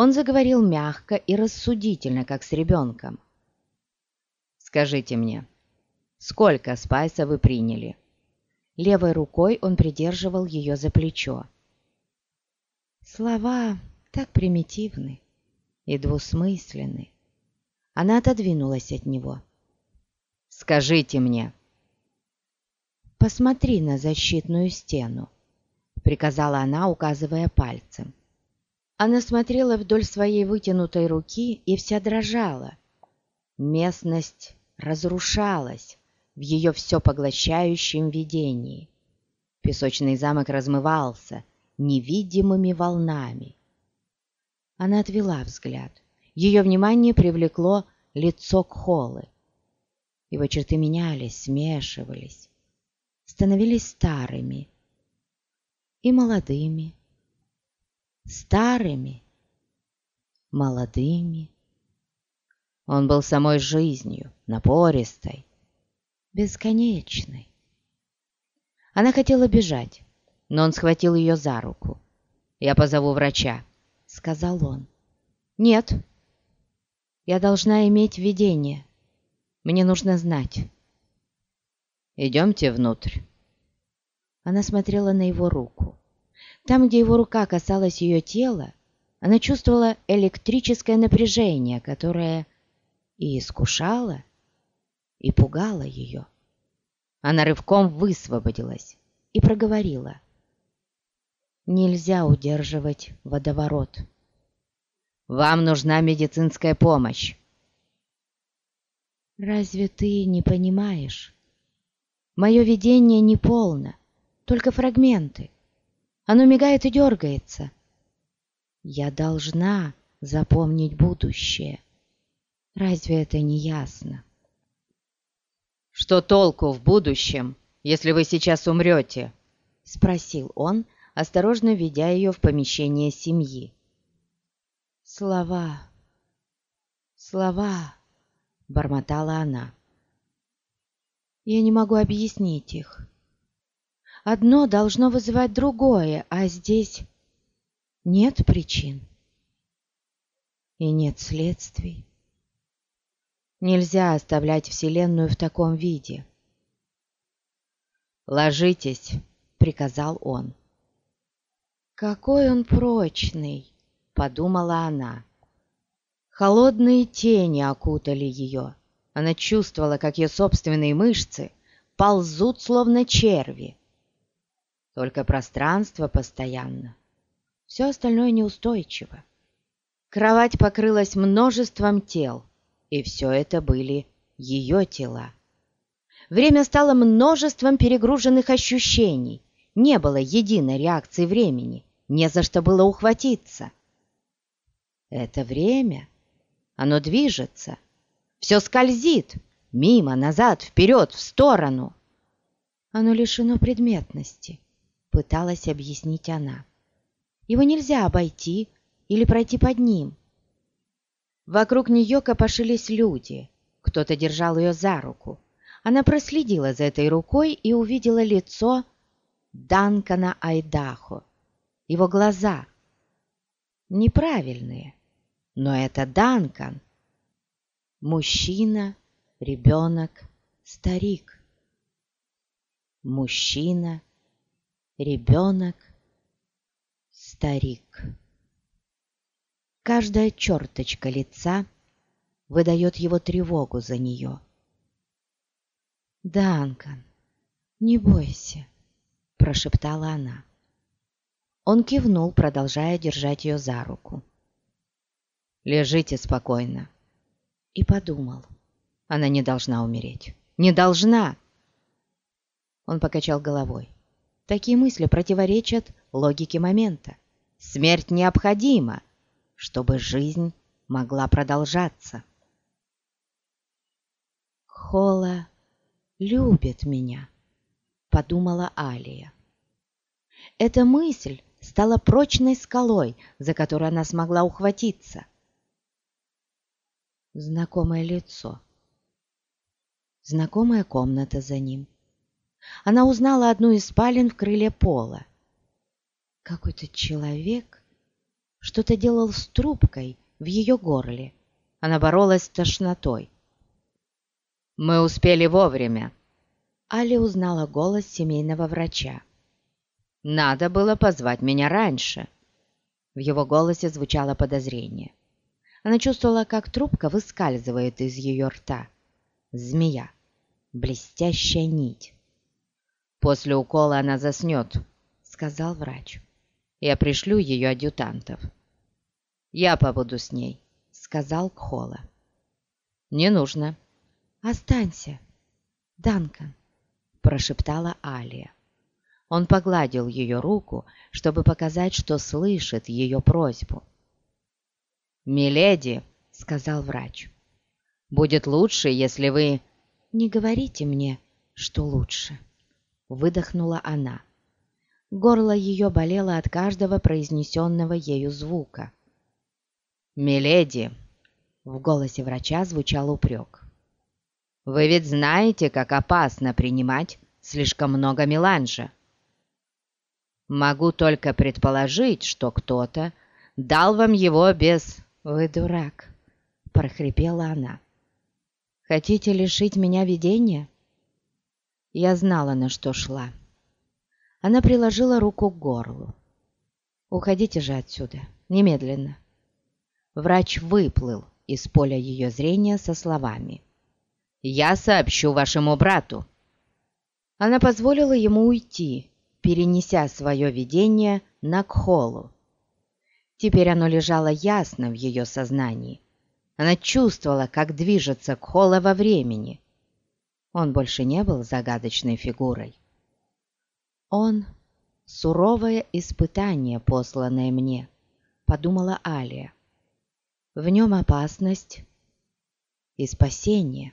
Он заговорил мягко и рассудительно, как с ребенком. «Скажите мне, сколько спайса вы приняли?» Левой рукой он придерживал ее за плечо. Слова так примитивны и двусмысленны. Она отодвинулась от него. «Скажите мне!» «Посмотри на защитную стену», — приказала она, указывая пальцем. Она смотрела вдоль своей вытянутой руки и вся дрожала. Местность разрушалась в ее все поглощающем видении. Песочный замок размывался невидимыми волнами. Она отвела взгляд. Ее внимание привлекло лицо Кхолы. Его черты менялись, смешивались, становились старыми и молодыми старыми, молодыми. Он был самой жизнью, напористой, бесконечной. Она хотела бежать, но он схватил ее за руку. «Я позову врача», — сказал он. «Нет, я должна иметь видение. Мне нужно знать». «Идемте внутрь». Она смотрела на его руку. Там, где его рука касалась ее тела, она чувствовала электрическое напряжение, которое и искушало, и пугало ее. Она рывком высвободилась и проговорила. «Нельзя удерживать водоворот. Вам нужна медицинская помощь». «Разве ты не понимаешь? Мое видение не полно, только фрагменты. Оно мигает и дергается. Я должна запомнить будущее. Разве это не ясно? «Что толку в будущем, если вы сейчас умрете?» — спросил он, осторожно ведя ее в помещение семьи. «Слова, слова!» — бормотала она. «Я не могу объяснить их. Одно должно вызывать другое, а здесь нет причин и нет следствий. Нельзя оставлять Вселенную в таком виде. «Ложитесь», — приказал он. «Какой он прочный!» — подумала она. Холодные тени окутали ее. Она чувствовала, как ее собственные мышцы ползут, словно черви только пространство постоянно. Все остальное неустойчиво. Кровать покрылась множеством тел, и все это были ее тела. Время стало множеством перегруженных ощущений. Не было единой реакции времени, не за что было ухватиться. Это время, оно движется, все скользит, мимо, назад, вперед, в сторону. Оно лишено предметности пыталась объяснить она. Его нельзя обойти или пройти под ним. Вокруг нее копошились люди. Кто-то держал ее за руку. Она проследила за этой рукой и увидела лицо Данкана Айдахо. Его глаза. Неправильные. Но это Данкан. Мужчина, ребенок, старик. Мужчина, ребенок, старик. Каждая черточка лица выдает его тревогу за нее. «Данкан, не бойся», — прошептала она. Он кивнул, продолжая держать ее за руку. «Лежите спокойно». И подумал, она не должна умереть. Не должна! Он покачал головой. Такие мысли противоречат логике момента. Смерть необходима, чтобы жизнь могла продолжаться. «Хола любит меня», — подумала Алия. Эта мысль стала прочной скалой, за которую она смогла ухватиться. Знакомое лицо. Знакомая комната за ним она узнала одну из спален в крыле пола. Какой-то человек что-то делал с трубкой в ее горле. Она боролась с тошнотой. «Мы успели вовремя», Али узнала голос семейного врача. «Надо было позвать меня раньше». В его голосе звучало подозрение. Она чувствовала, как трубка выскальзывает из ее рта. Змея. Блестящая нить. «После укола она заснет», — сказал врач. «Я пришлю ее адъютантов». «Я побуду с ней», — сказал Кхола. «Не нужно». «Останься, Данкан», — прошептала Алия. Он погладил ее руку, чтобы показать, что слышит ее просьбу. «Миледи», — сказал врач, — «будет лучше, если вы...» «Не говорите мне, что лучше», — выдохнула она. Горло ее болело от каждого произнесенного ею звука. «Миледи!» — в голосе врача звучал упрек. «Вы ведь знаете, как опасно принимать слишком много меланжа. Могу только предположить, что кто-то дал вам его без...» «Вы дурак!» — прохрипела она. «Хотите лишить меня видения?» Я знала, на что шла. Она приложила руку к горлу. «Уходите же отсюда, немедленно!» Врач выплыл из поля ее зрения со словами. «Я сообщу вашему брату!» Она позволила ему уйти, перенеся свое видение на Кхолу. Теперь оно лежало ясно в ее сознании. Она чувствовала, как движется Кхола во времени. Он больше не был загадочной фигурой. «Он — суровое испытание, посланное мне», — подумала Алия. «В нем опасность и спасение».